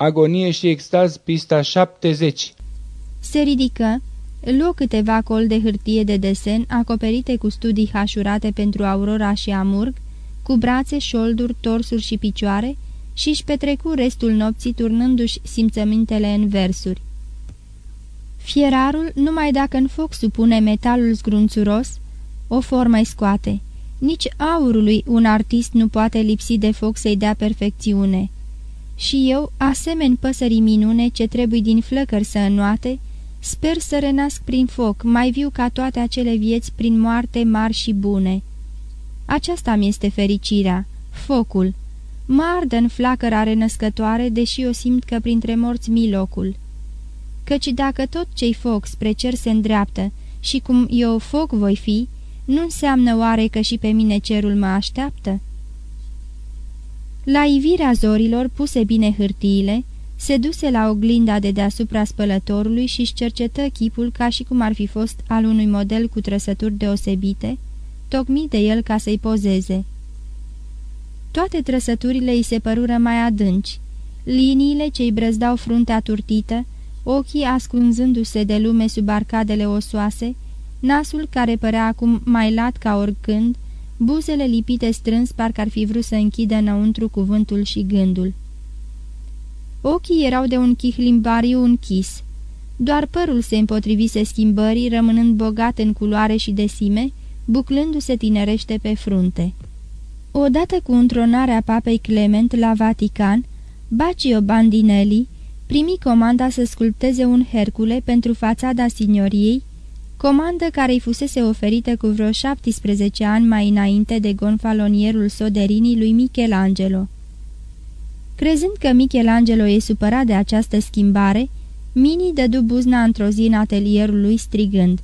Agonie și extaz, pista 70 Se ridică, luă câteva col de hârtie de desen acoperite cu studii hașurate pentru Aurora și Amurg, cu brațe, șolduri, torsuri și picioare și își petrecu restul nopții turnându-și simțămintele în versuri. Fierarul, numai dacă în foc supune metalul zgrunțuros, o formă scoate. Nici aurului un artist nu poate lipsi de foc să-i dea perfecțiune. Și eu, asemeni păsării minune ce trebuie din flăcări să înoate, sper să renasc prin foc, mai viu ca toate acele vieți prin moarte mari și bune. Aceasta mi este fericirea, focul. Mă ardă în flacăra renăscătoare, deși eu simt că printre morți mi locul. Căci dacă tot ce-i foc spre cer se îndreaptă și cum eu foc voi fi, nu înseamnă oare că și pe mine cerul mă așteaptă? La ivirea zorilor, puse bine hârtiile, se duse la oglinda de deasupra spălătorului și-și cercetă chipul ca și cum ar fi fost al unui model cu trăsături deosebite, tocmit de el ca să-i pozeze. Toate trăsăturile îi se părură mai adânci, liniile ce-i brăzdau fruntea turtită, ochii ascunzându-se de lume sub arcadele osoase, nasul care părea acum mai lat ca oricând, buzele lipite strâns parcă ar fi vrut să închidă înăuntru cuvântul și gândul. Ochii erau de un chihlimbariu închis. Doar părul se împotrivise schimbării, rămânând bogat în culoare și desime, buclându-se tinerește pe frunte. Odată cu întronarea papei Clement la Vatican, Bacio Bandinelli primi comanda să sculpteze un Hercule pentru fațada signoriei, comandă care îi fusese oferită cu vreo 17 ani mai înainte de gonfalonierul Soderini lui Michelangelo. Crezând că Michelangelo e supărat de această schimbare, Mini dădu buzna într-o zi în atelierul lui strigând.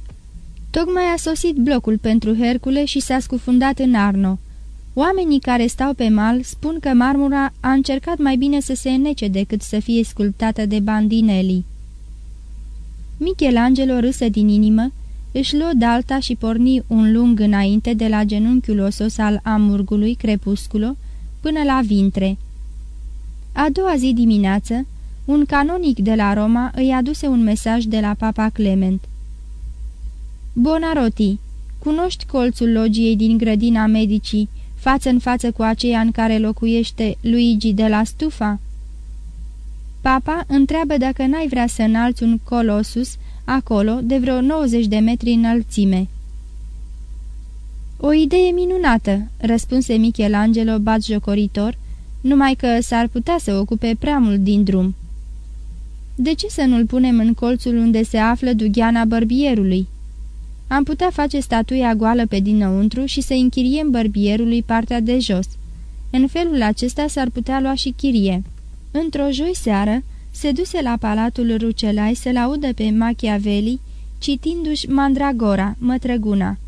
Tocmai a sosit blocul pentru Hercule și s-a scufundat în Arno. Oamenii care stau pe mal spun că marmura a încercat mai bine să se înnece decât să fie sculptată de Bandinelli. Michelangelo râse din inimă, își luă dalta și porni un lung înainte de la genunchiul osos al amurgului crepusculo până la vintre. A doua zi dimineață, un canonic de la Roma îi aduse un mesaj de la papa Clement. Bonarotti, cunoști colțul logiei din grădina medicii, față în față cu aceea în care locuiește Luigi de la Stufa? Papa întreabă dacă n-ai vrea să înalți un colosus acolo, de vreo 90 de metri înălțime. O idee minunată," răspunse Michelangelo batjocoritor, numai că s-ar putea să ocupe prea mult din drum. De ce să nu-l punem în colțul unde se află dugheana bărbierului? Am putea face statuia goală pe dinăuntru și să închiriem bărbierului partea de jos. În felul acesta s-ar putea lua și chirie. Într-o joi seară, se duse la palatul Rucelai să-l audă pe Machiavelli, citindu-și Mandragora, mătrăguna.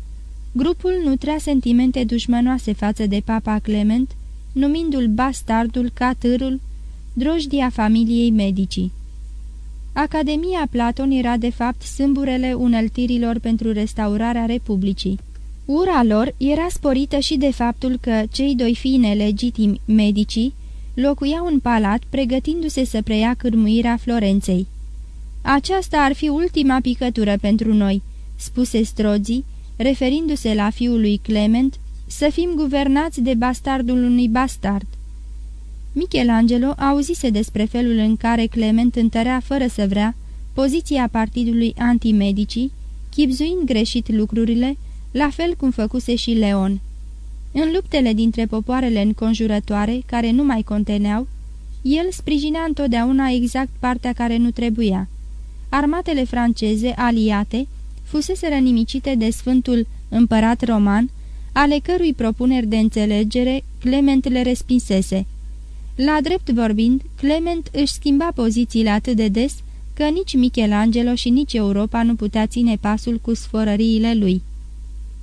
Grupul nutrea sentimente dușmănoase față de papa Clement, numindu-l bastardul ca târul, drojdia familiei medicii. Academia Platon era de fapt sâmburele uneltirilor pentru restaurarea Republicii. Ura lor era sporită și de faptul că cei doi fii nelegitimi medicii locuiau în palat pregătindu-se să preia cârmuirea Florenței. Aceasta ar fi ultima picătură pentru noi," spuse Strozzi, referindu-se la fiul lui Clement, să fim guvernați de bastardul unui bastard. Michelangelo auzise despre felul în care Clement întărea fără să vrea poziția partidului antimedicii, chipzuind greșit lucrurile, la fel cum făcuse și Leon. În luptele dintre popoarele înconjurătoare, care nu mai conteneau, el sprijinea întotdeauna exact partea care nu trebuia. Armatele franceze, aliate, fusese rănimicite de sfântul împărat roman, ale cărui propuneri de înțelegere Clement le respinsese. La drept vorbind, Clement își schimba pozițiile atât de des că nici Michelangelo și nici Europa nu putea ține pasul cu sforăriile lui.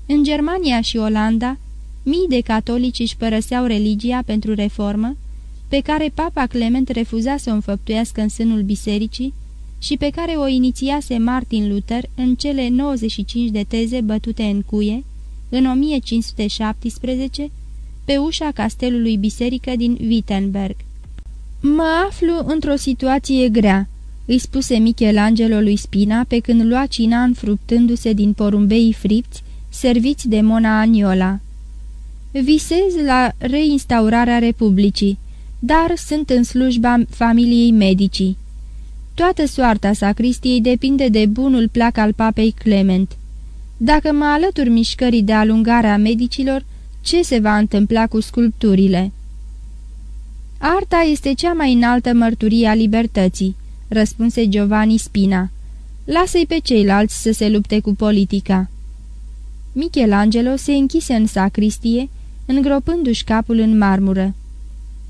În Germania și Olanda, Mii de catolici își părăseau religia pentru reformă, pe care papa Clement refuza să o înfăptuiască în sânul bisericii și pe care o inițiase Martin Luther în cele 95 de teze bătute în cuie, în 1517, pe ușa castelului biserică din Wittenberg. Mă aflu într-o situație grea," îi spuse Michelangelo lui Spina pe când lua cina înfruptându-se din porumbei fripți, serviți de Mona Aniola. Visez la reinstaurarea Republicii, dar sunt în slujba familiei medicii. Toată soarta sacristiei depinde de bunul plac al papei Clement. Dacă mă alătur mișcării de alungare a medicilor, ce se va întâmpla cu sculpturile? Arta este cea mai înaltă mărturie a libertății, răspunse Giovanni Spina. Lasă-i pe ceilalți să se lupte cu politica. Michelangelo se închise în sacristie, îngropându-și capul în marmură.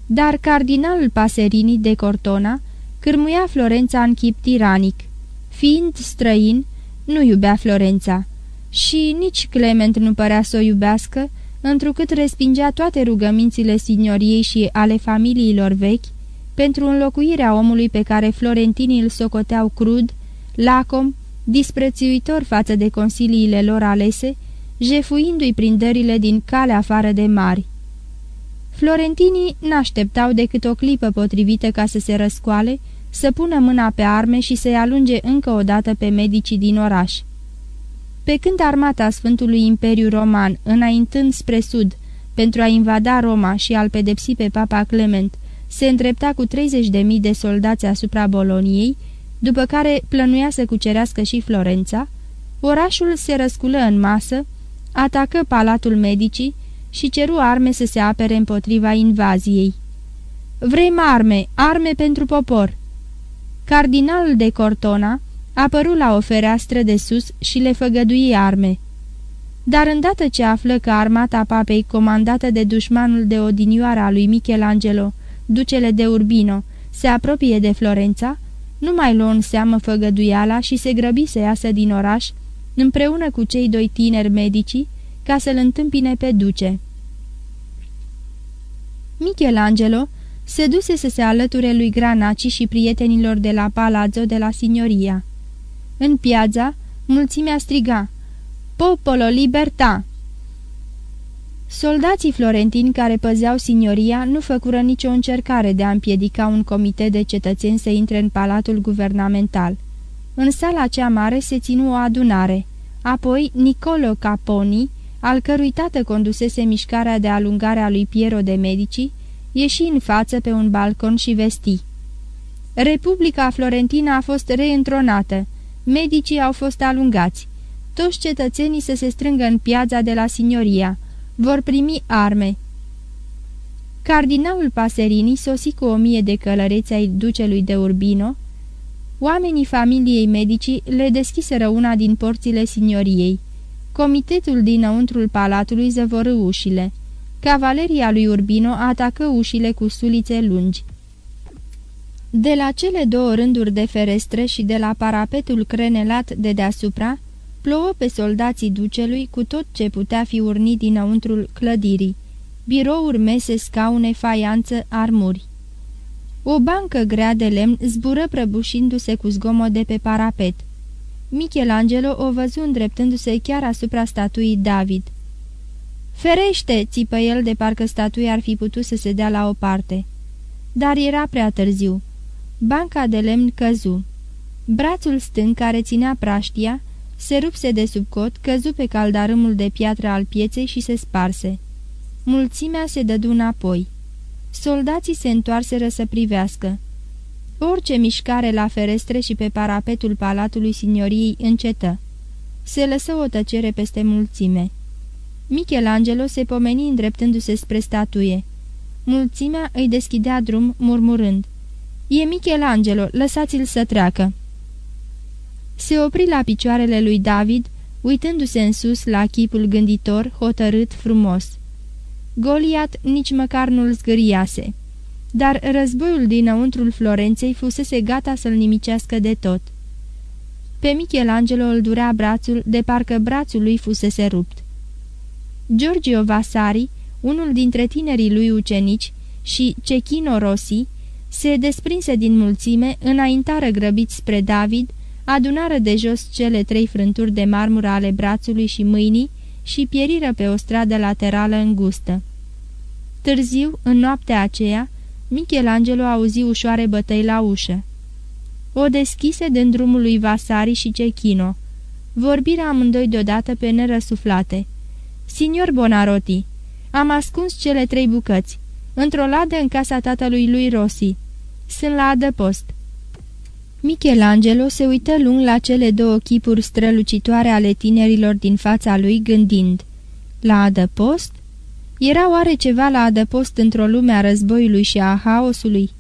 Dar cardinalul Paserini de Cortona cârmuia Florența în chip tiranic. Fiind străin, nu iubea Florența și nici Clement nu părea să o iubească, întrucât respingea toate rugămințile signoriei și ale familiilor vechi pentru înlocuirea omului pe care florentinii îl socoteau crud, lacom, disprețuitor față de consiliile lor alese, jefuindu-i prin dările din cale afară de mari. Florentinii n-așteptau decât o clipă potrivită ca să se răscoale, să pună mâna pe arme și să-i alunge încă o dată pe medicii din oraș. Pe când armata Sfântului Imperiu Roman, înaintând spre sud, pentru a invada Roma și a-l pedepsi pe Papa Clement, se îndrepta cu 30.000 de soldați asupra Boloniei, după care plănuia să cucerească și Florența, orașul se răsculă în masă, atacă Palatul Medicii și ceru arme să se apere împotriva invaziei. Vrem arme, arme pentru popor!" Cardinalul de Cortona apăru la o fereastră de sus și le făgădui arme. Dar îndată ce află că armata papei, comandată de dușmanul de odinioară a lui Michelangelo, ducele de Urbino, se apropie de Florența, nu mai luă în seamă făgăduiala și se grăbi să iasă din oraș, împreună cu cei doi tineri medici, ca să-l întâmpine pe duce. Michelangelo se duse să se alăture lui Granaci și prietenilor de la Palazzo de la Signoria. În piața, mulțimea striga, Popolo liberta! Soldații florentini care păzeau signoria nu făcură nicio încercare de a împiedica un comitet de cetățeni să intre în palatul guvernamental. În sala cea mare se ținu o adunare. Apoi Nicolo Caponi, al cărui tată condusese mișcarea de alungare a lui Piero de Medici, ieși în față pe un balcon și vesti. Republica Florentina a fost reîntronată, medicii au fost alungați. Toți cetățenii să se strângă în piața de la Signoria. Vor primi arme. Cardinalul Paserini sosi cu o mie de călăreți ai ducelui de Urbino. Oamenii familiei medicii le deschiseră una din porțile signoriei. Comitetul dinăuntrul palatului zăvorâ ușile. Cavaleria lui Urbino atacă ușile cu sulițe lungi. De la cele două rânduri de ferestre și de la parapetul crenelat de deasupra, plouă pe soldații ducelui cu tot ce putea fi urnit dinăuntrul clădirii, birouri, mese, scaune, faianță, armuri. O bancă grea de lemn zbură prăbușindu-se cu zgomot de pe parapet. Michelangelo o văzu îndreptându-se chiar asupra statuii David. Ferește!" țipă el de parcă statuia ar fi putut să se dea la o parte. Dar era prea târziu. Banca de lemn căzu. Brațul stâng care ținea praștia se rupse de sub cot, căzu pe caldarâmul de piatră al pieței și se sparse. Mulțimea se dădu înapoi. Soldații se întoarseră să privească. Orice mișcare la ferestre și pe parapetul palatului signoriei încetă. Se lăsă o tăcere peste mulțime. Michelangelo se pomeni îndreptându-se spre statuie. Mulțimea îi deschidea drum, murmurând. E Michelangelo, lăsați-l să treacă." Se opri la picioarele lui David, uitându-se în sus la chipul gânditor, hotărât, frumos. Goliat nici măcar nu-l zgâriase, dar războiul dinăuntrul Florenței fusese gata să-l nimicească de tot. Pe Michelangelo îl durea brațul, de parcă brațul lui fusese rupt. Giorgio Vasari, unul dintre tinerii lui ucenici, și Cechino Rossi, se desprinse din mulțime, înaintară grăbiți spre David, adunară de jos cele trei frânturi de marmură ale brațului și mâinii și pieriră pe o stradă laterală îngustă. Târziu, în noaptea aceea, Michelangelo auzi ușoare bătăi la ușă. O deschise din drumul lui Vasari și Cechino. Vorbirea amândoi deodată pe nerăsuflate. Signor Bonarotti, am ascuns cele trei bucăți, într-o ladă în casa tatălui lui Rossi. Sunt la adăpost. Michelangelo se uită lung la cele două chipuri strălucitoare ale tinerilor din fața lui, gândind. La adăpost? Era oare ceva la adăpost într-o lume a războiului și a haosului?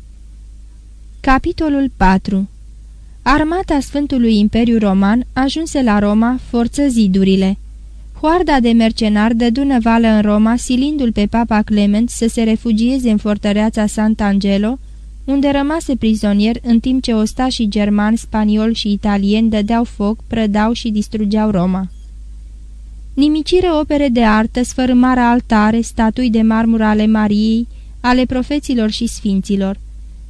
Capitolul 4 Armata Sfântului Imperiu Roman ajunse la Roma, forță zidurile. Hoarda de mercenari dădu vală în Roma, silindu-l pe Papa Clement să se refugieze în fortăreața Sant'Angelo, unde rămase prizonier în timp ce ostașii germani, spanioli și italieni dădeau foc, prădau și distrugeau Roma. Nimicire opere de artă, sfărâmarea altare, statui de marmură ale Mariei, ale profeților și sfinților.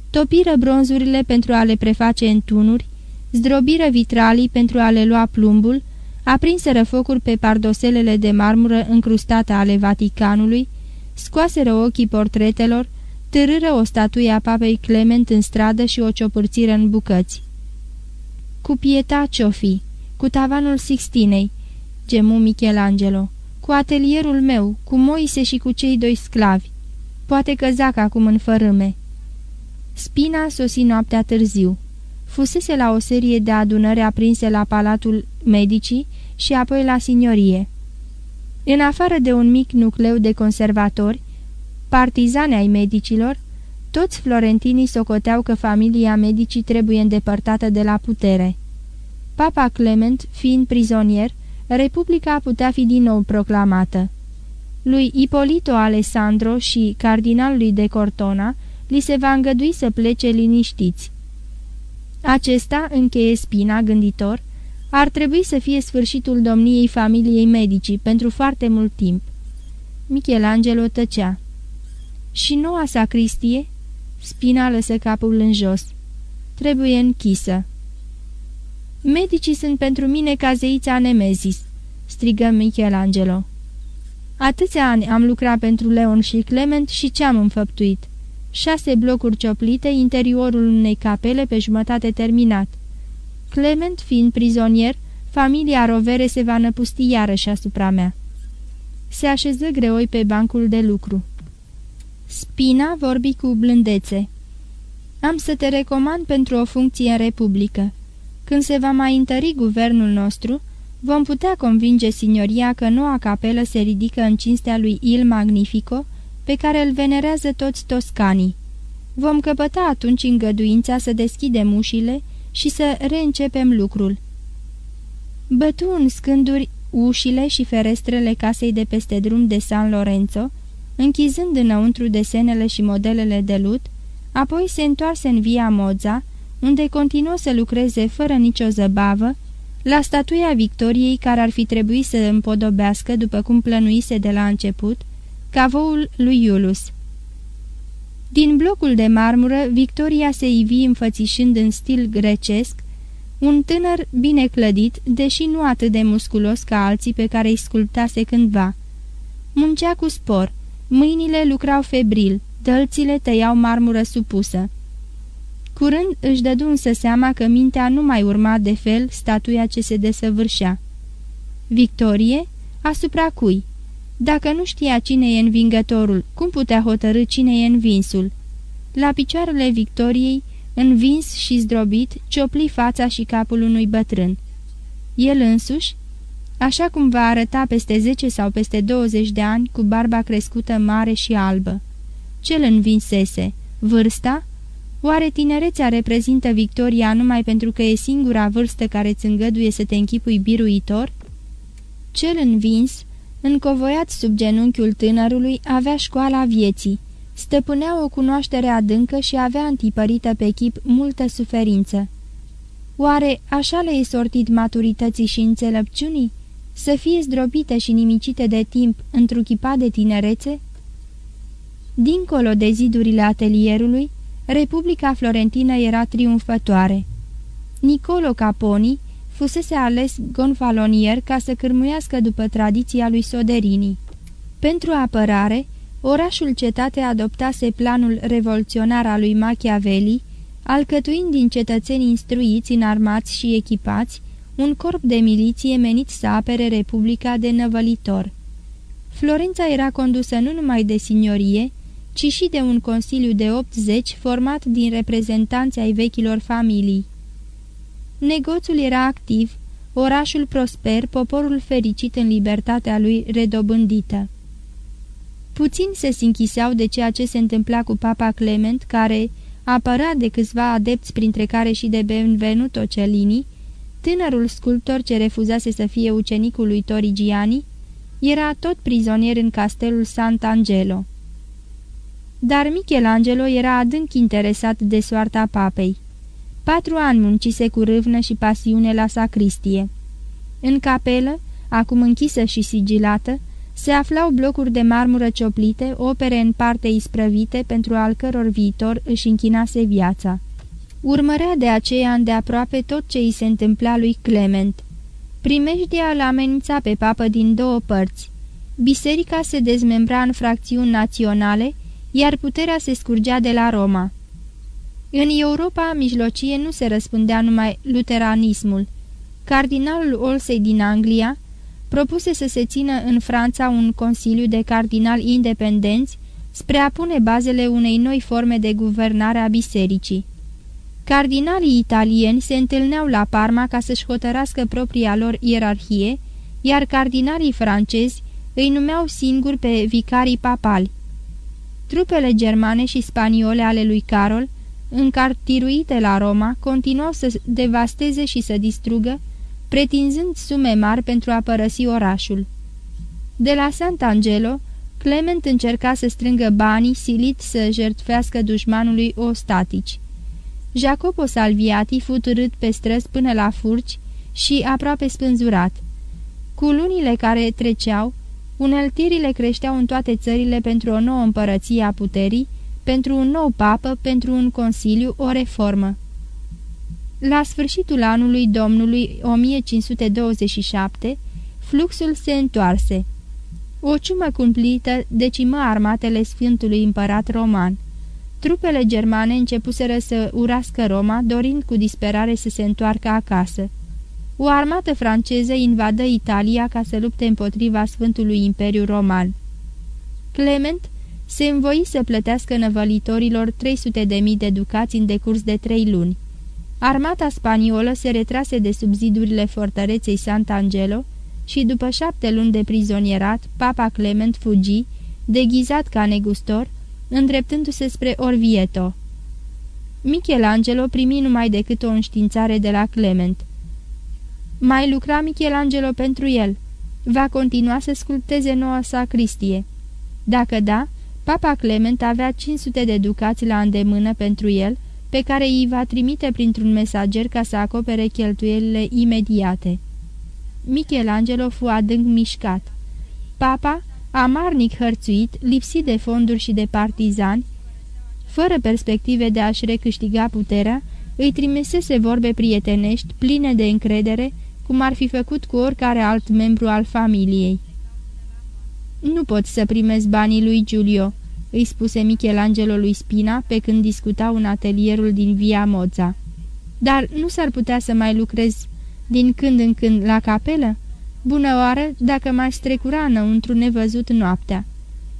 Topiră bronzurile pentru a le preface în tunuri, zdrobiră vitralii pentru a le lua plumbul, aprinseră focuri pe pardoselele de marmură încrustate ale Vaticanului, scoaseră ochii portretelor, târâră o statuie a papei Clement în stradă și o ciopârțiră în bucăți. Cu pieta ciofii, cu tavanul Sixtinei, gemu Michelangelo, cu atelierul meu, cu Moise și cu cei doi sclavi. Poate că zac acum în fărâme. Spina sosi noaptea târziu. Fusese la o serie de adunări aprinse la Palatul Medicii și apoi la signorie. În afară de un mic nucleu de conservatori, partizane ai medicilor, toți florentinii socoteau că familia medicii trebuie îndepărtată de la putere. Papa Clement, fiind prizonier, Republica putea fi din nou proclamată. Lui Ipolito Alessandro și cardinalului de Cortona li se va îngădui să plece liniștiți. Acesta, încheie spina gânditor, ar trebui să fie sfârșitul domniei familiei medicii pentru foarte mult timp. Michelangelo tăcea. Și noua sacristie? Spina lăsă capul în jos. Trebuie închisă. Medicii sunt pentru mine ca zeița Nemezis, strigă Michelangelo. Atâția ani am lucrat pentru Leon și Clement și ce-am înfăptuit? Șase blocuri cioplite, interiorul unei capele pe jumătate terminat. Clement fiind prizonier, familia Rovere se va năpusti iarăși asupra mea. Se așeză greoi pe bancul de lucru. Spina vorbi cu blândețe. Am să te recomand pentru o funcție în Republică. Când se va mai întări guvernul nostru, vom putea convinge signoria că noua capelă se ridică în cinstea lui Il Magnifico, pe care îl venerează toți toscanii. Vom căpăta atunci îngăduința să deschidem ușile și să reîncepem lucrul. Bătu în scânduri ușile și ferestrele casei de peste drum de San Lorenzo, închizând înăuntru desenele și modelele de lut, apoi se întoarse în via Moza, unde continuă să lucreze fără nicio zăbavă, la statuia Victoriei care ar fi trebuit să împodobească, după cum plănuise de la început, cavoul lui Iulus. Din blocul de marmură, Victoria se ivi înfățișând în stil grecesc, un tânăr bine clădit, deși nu atât de musculos ca alții pe care îi sculptase cândva. Muncea cu spor, mâinile lucrau febril, dălțile tăiau marmură supusă. Curând își dădu însă seama că mintea nu mai urma de fel statuia ce se desăvârșea. Victorie? Asupra cui? Dacă nu știa cine e învingătorul, cum putea hotărâ cine e învinsul? La picioarele Victoriei, învins și zdrobit, ciopli fața și capul unui bătrân. El însuși, așa cum va arăta peste 10 sau peste 20 de ani, cu barba crescută mare și albă. Cel învinsese? Vârsta? Oare tinerețea reprezintă victoria numai pentru că e singura vârstă care îți îngăduie să te închipui biruitor? Cel învins, încovoiat sub genunchiul tânărului, avea școala vieții. Stăpânea o cunoaștere adâncă și avea întipărită pe chip multă suferință. Oare așa le-e sortit maturității și înțelepciunii? Să fie zdrobite și nimicite de timp întruchipat de tinerețe? Dincolo de zidurile atelierului, Republica Florentină era triumfătoare. Nicolo Caponi fusese ales gonfalonier ca să cârmuiască după tradiția lui Soderini. Pentru apărare, orașul cetate adoptase planul revoluționar al lui Machiavelli, alcătuind din cetățeni instruiți, înarmați și echipați, un corp de miliție menit să apere Republica de năvălitor. Florența era condusă nu numai de signorie, ci și de un consiliu de 80 format din reprezentanți ai vechilor familii. Negoțul era activ, orașul prosper, poporul fericit în libertatea lui redobândită. Puțin se sinchiseau de ceea ce se întâmpla cu papa Clement, care, apărat de câțiva adepți printre care și de Benvenuto Cellini, tânărul sculptor ce refuzase să fie ucenicul lui Torigiani, era tot prizonier în castelul Sant'Angelo. Dar Michelangelo era adânc interesat de soarta papei. Patru ani muncise cu râvnă și pasiune la sacristie. În capelă, acum închisă și sigilată, se aflau blocuri de marmură cioplite, opere în parte isprăvite pentru al căror viitor își închinase viața. Urmărea de aceea îndeaproape tot ce îi se întâmpla lui Clement. Primejdia îl amenința pe papă din două părți. Biserica se dezmembra în fracțiuni naționale, iar puterea se scurgea de la Roma. În Europa mijlocie nu se răspundea numai luteranismul. Cardinalul Olsey din Anglia propuse să se țină în Franța un consiliu de cardinali independenți spre a pune bazele unei noi forme de guvernare a bisericii. Cardinalii italieni se întâlneau la Parma ca să-și hotărască propria lor ierarhie, iar cardinalii francezi îi numeau singuri pe vicarii papali. Trupele germane și spaniole ale lui Carol, încartiruite la Roma, continuau să devasteze și să distrugă, pretinzând sume mari pentru a părăsi orașul. De la Sant'Angelo, Clement încerca să strângă banii silit să jertfească dușmanului ostatici. Jacopo Salviati fu târât pe străzi până la furci și aproape spânzurat. Cu lunile care treceau, uneltirile creșteau în toate țările pentru o nouă împărăție a puterii, pentru un nou papă, pentru un consiliu, o reformă. La sfârșitul anului Domnului 1527, fluxul se întoarse. O ciumă cumplită decimă armatele Sfântului Împărat Roman. Trupele germane începuseră să urască Roma, dorind cu disperare să se întoarcă acasă. O armată franceză invadă Italia ca să lupte împotriva Sfântului Imperiu Roman. Clement se învoi să plătească năvălitorilor 300.000 de ducați în decurs de trei luni. Armata spaniolă se retrase de sub zidurile fortăreței Sant'Angelo și după șapte luni de prizonierat, papa Clement fugi, deghizat ca negustor, îndreptându-se spre Orvieto. Michelangelo primi numai decât o înștiințare de la Clement. Mai lucra Michelangelo pentru el. Va continua să sculpteze noua sacristie. Dacă da, papa Clement avea 500 de ducați la îndemână pentru el, pe care îi va trimite printr-un mesager ca să acopere cheltuielile imediate. Michelangelo fu adânc mișcat. Papa, amarnic hărțuit, lipsit de fonduri și de partizani, fără perspective de a-și recâștiga puterea, îi trimisese vorbe prietenești, pline de încredere, cum ar fi făcut cu oricare alt membru al familiei. Nu pot să primesc banii lui Giulio," îi spuse Michelangelo lui Spina pe când discutau în atelierul din Via Moza. Dar nu s-ar putea să mai lucrez din când în când la capelă? Bună oară dacă m-aș strecura înăuntru nevăzut noaptea.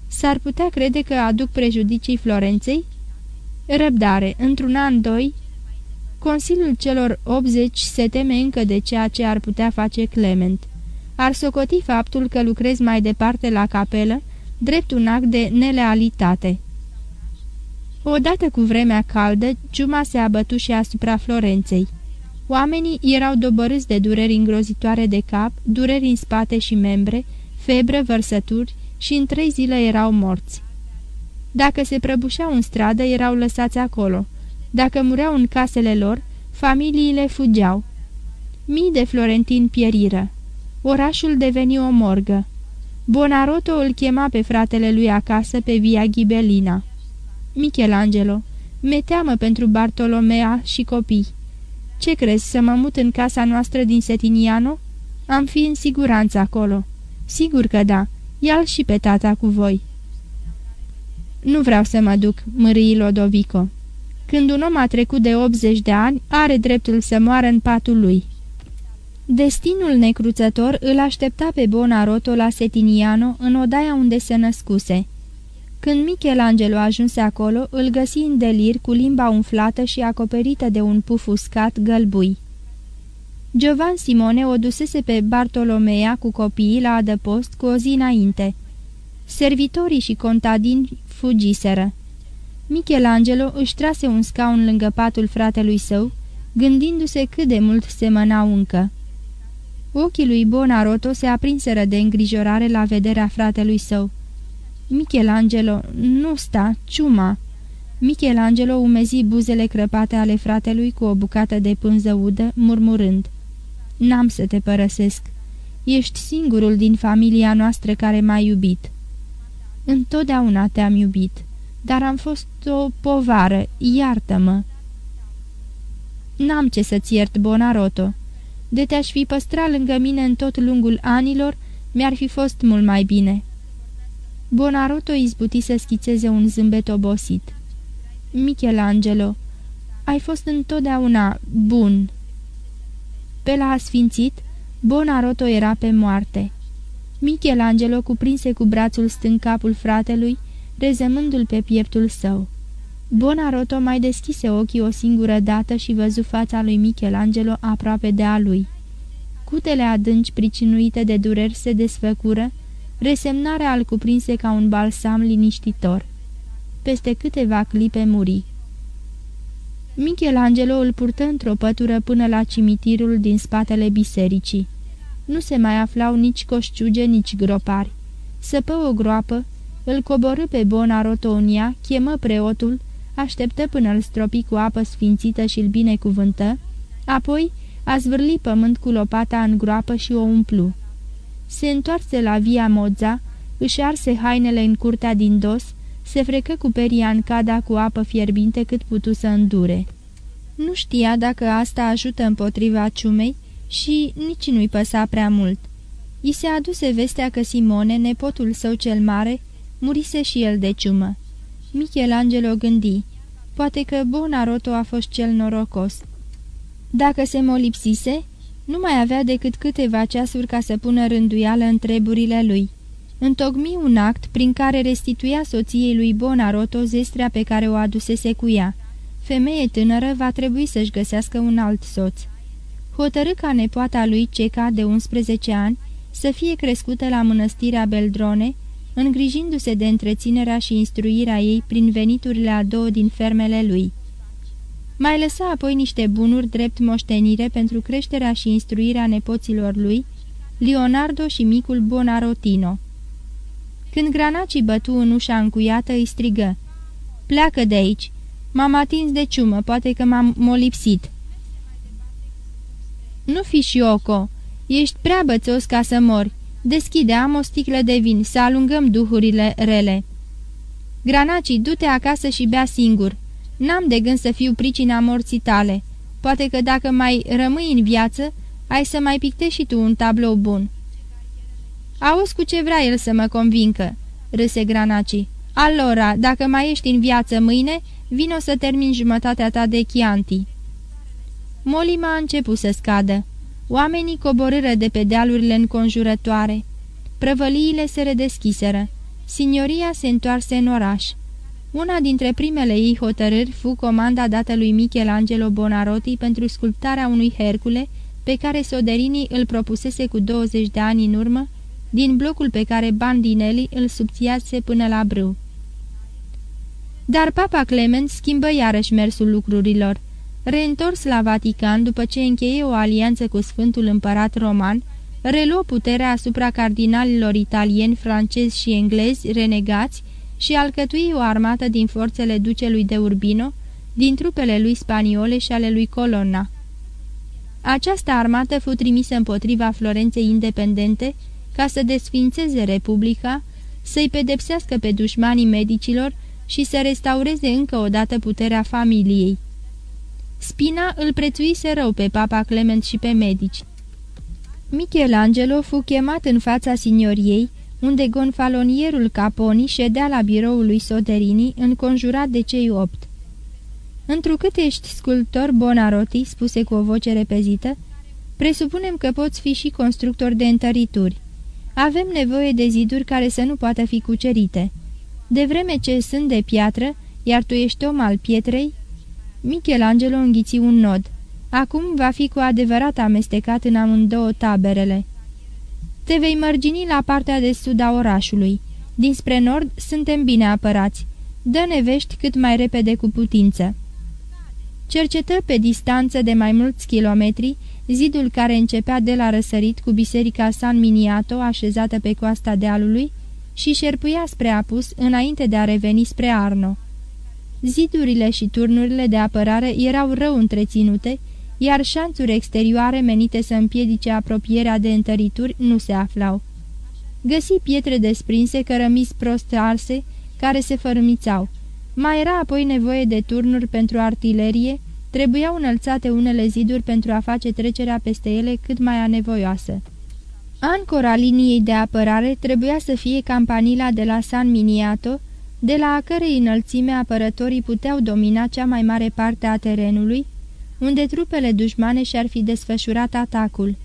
S-ar putea crede că aduc prejudicii Florenței? Răbdare, într-un an, doi... Consiliul celor 80 se teme încă de ceea ce ar putea face Clement. Ar socoti faptul că lucrez mai departe la capelă, drept un act de nelealitate. Odată cu vremea caldă, ciuma se abătu și asupra Florenței. Oamenii erau dobărâți de dureri îngrozitoare de cap, dureri în spate și membre, febră, vărsături și în trei zile erau morți. Dacă se prăbușeau în stradă, erau lăsați acolo. Dacă mureau în casele lor, familiile fugeau. Mii de florentini pieriră. Orașul deveni o morgă. Bonaroto îl chema pe fratele lui acasă pe via Ghibelina. Michelangelo, me teamă pentru Bartolomea și copii. Ce crezi, să mă mut în casa noastră din Setiniano? Am fi în siguranță acolo." Sigur că da. Ia-l și pe tata cu voi." Nu vreau să mă duc, mârâi Lodovico. Când un om a trecut de 80 de ani, are dreptul să moară în patul lui. Destinul necruțător îl aștepta pe Bonaroto la Setiniano, în odaia unde se născuse. Când Michelangelo ajunse acolo, îl găsi în delir cu limba umflată și acoperită de un puf uscat gălbui. Giovan Simone o dusese pe Bartolomea cu copiii la adăpost cu o zi înainte. Servitorii și contadini fugiseră. Michelangelo își trase un scaun lângă patul fratelui său, gândindu-se cât de mult semănau încă. Ochii lui Bonaroto se aprinseră de îngrijorare la vederea fratelui său. Michelangelo, nu sta, ciuma!" Michelangelo umezi buzele crăpate ale fratelui cu o bucată de pânză udă, murmurând. N-am să te părăsesc. Ești singurul din familia noastră care m-a iubit." Întotdeauna te-am iubit, dar am fost o povară, iartă-mă." N-am ce să-ți iert, Bonaroto. De te-aș fi păstrat lângă mine în tot lungul anilor, mi-ar fi fost mult mai bine." Bonaroto izbuti să schițeze un zâmbet obosit. Michelangelo, ai fost întotdeauna bun." Pe la asfințit, Bonaroto era pe moarte. Michelangelo cuprinse cu brațul stâng capul fratelui, rezămându-l pe pieptul său. Bonaroto mai deschise ochii o singură dată și văzu fața lui Michelangelo aproape de a lui. Cutele adânci pricinuite de dureri se desfăcură, resemnarea al cuprinse ca un balsam liniștitor. Peste câteva clipe muri. Michelangelo îl purtă într-o pătură până la cimitirul din spatele bisericii. Nu se mai aflau nici coșciuge, nici gropari. Săpă o groapă, îl coborâ pe Bona Rotonia, chemă preotul, așteptă până îl stropi cu apă sfințită și îl binecuvântă, apoi a zvârli pământ cu lopata în groapă și o umplu. Se întoarse la via Moza, își arse hainele în curtea din dos, se frecă cu peria în cada cu apă fierbinte cât putu să îndure. Nu știa dacă asta ajută împotriva ciumei și nici nu-i păsa prea mult. I se aduse vestea că Simone, nepotul său cel mare, murise și el de ciumă. Michelangelo gândi, poate că Bonaroto a fost cel norocos. Dacă se molipsise, nu mai avea decât câteva ceasuri ca să pună rânduială în treburile lui. Întocmi un act prin care restituia soției lui Bonaroto zestrea pe care o adusese cu ea. Femeie tânără va trebui să-și găsească un alt soț. Hotărâ ca nepoata lui Ceca de 11 ani să fie crescută la mănăstirea Beldrone, îngrijindu-se de întreținerea și instruirea ei prin veniturile a două din fermele lui. Mai lăsa apoi niște bunuri drept moștenire pentru creșterea și instruirea nepoților lui, Leonardo și micul Bonarotino. Când granacii bătu în ușa încuiată, îi strigă. Pleacă de aici! M-am atins de ciumă, poate că m-am molipsit." Nu fi șioco! Ești prea bățos ca să mori. Deschide, am o sticlă de vin, să alungăm duhurile rele." Granacii, du-te acasă și bea singur. N-am de gând să fiu pricina morții tale. Poate că dacă mai rămâi în viață, ai să mai pictești și tu un tablou bun." Auzi cu ce vrea el să mă convincă," râse Granaci. Allora, dacă mai ești în viață mâine, vino să termin jumătatea ta de Chianti." Molima a început să scadă. Oamenii coborâră de pe dealurile înconjurătoare. Prăvăliile se redeschiseră. Signoria se întoarse în oraș. Una dintre primele ei hotărâri fu comanda dată lui Michelangelo Bonarotti pentru sculptarea unui Hercule, pe care Soderini îl propusese cu 20 de ani în urmă, din blocul pe care Bandinelli îl subțiase până la brâu. Dar Papa Clement schimbă iarăși mersul lucrurilor. Reîntors la Vatican după ce încheie o alianță cu Sfântul Împărat Roman, reluă puterea asupra cardinalilor italieni, francezi și englezi renegați și alcătui o armată din forțele ducelui de Urbino, din trupele lui spaniole și ale lui Colonna. Această armată fu trimisă împotriva Florenței independente ca să desfințeze Republica, să-i pedepsească pe dușmanii medicilor și să restaureze încă o dată puterea familiei. Spina îl prețuise rău pe papa Clement și pe medici. Michelangelo fu chemat în fața signoriei, unde gonfalonierul Caponi ședea la biroul lui Soderini, înconjurat de cei opt. Întrucât ești sculptor Bonaroti, spuse cu o voce repezită, presupunem că poți fi și constructor de întărituri. Avem nevoie de ziduri care să nu poată fi cucerite. De vreme ce sunt de piatră, iar tu ești om al pietrei, Michelangelo înghiți un nod. Acum va fi cu adevărat amestecat în amândouă taberele. Te vei mărgini la partea de sud a orașului. Dinspre nord suntem bine apărați. Dă-ne vești cât mai repede cu putință. Cercetă pe distanță de mai mulți kilometri zidul care începea de la răsărit cu biserica San Miniato așezată pe coasta dealului și șerpuia spre apus înainte de a reveni spre Arno. Zidurile și turnurile de apărare erau rău întreținute, iar șanțuri exterioare menite să împiedice apropierea de întărituri nu se aflau. Găsi pietre desprinse, cărămizi prost arse, care se fărâmițau. Mai era apoi nevoie de turnuri pentru artilerie, trebuiau înălțate unele ziduri pentru a face trecerea peste ele cât mai anevoioasă. Ancora liniei de apărare trebuia să fie campanila de la San Miniato, de la a cărei înălțime apărătorii puteau domina cea mai mare parte a terenului, unde trupele dușmane și-ar fi desfășurat atacul.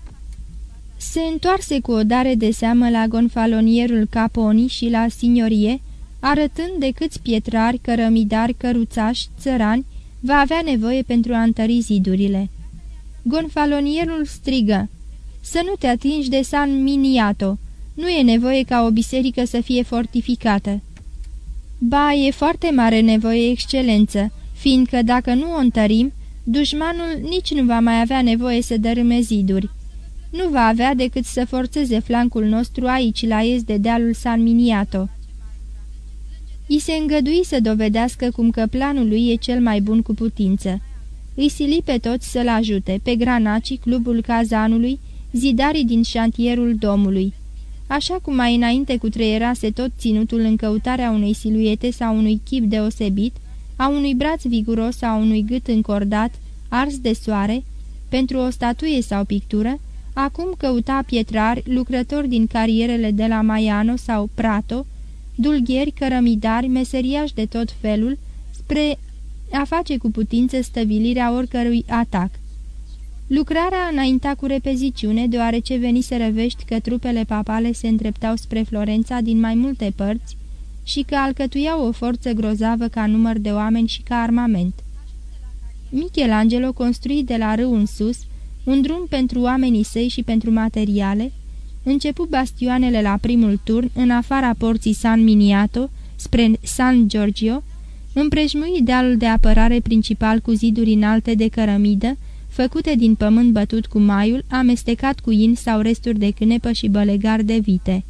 Se întoarse cu o dare de seamă la gonfalonierul Caponi și la signorie, arătând de câți pietrari, cărămidari, căruțași, țărani va avea nevoie pentru a întări zidurile. Gonfalonierul strigă, Să nu te atingi de San Miniato, nu e nevoie ca o biserică să fie fortificată." Ba, e foarte mare nevoie, excelență, fiindcă dacă nu o întărim, dușmanul nici nu va mai avea nevoie să dărâme ziduri. Nu va avea decât să forțeze flancul nostru aici, la est de dealul San Miniato. I se îngădui să dovedească cum că planul lui e cel mai bun cu putință. Îi sili pe toți să-l ajute, pe Granaci, clubul cazanului, zidarii din șantierul domului. Așa cum mai înainte cutreierase tot ținutul în căutarea unei siluete sau unui chip deosebit, a unui braț viguros sau unui gât încordat, ars de soare, pentru o statuie sau pictură, acum căuta pietrari, lucrători din carierele de la Maiano sau Prato, dulgheri, cărămidari, meseriași de tot felul, spre a face cu putință stăvilirea oricărui atac. Lucrarea înainta cu repeziciune, deoarece venise răvești că trupele papale se îndreptau spre Florența din mai multe părți și că alcătuiau o forță grozavă ca număr de oameni și ca armament. Michelangelo construi de la râu în sus un drum pentru oamenii săi și pentru materiale, începu bastioanele la primul turn în afara porții San Miniato spre San Giorgio, împrejmui dealul de apărare principal cu ziduri înalte de cărămidă, făcute din pământ bătut cu maiul, amestecat cu in sau resturi de cânepă și bălegar de vite.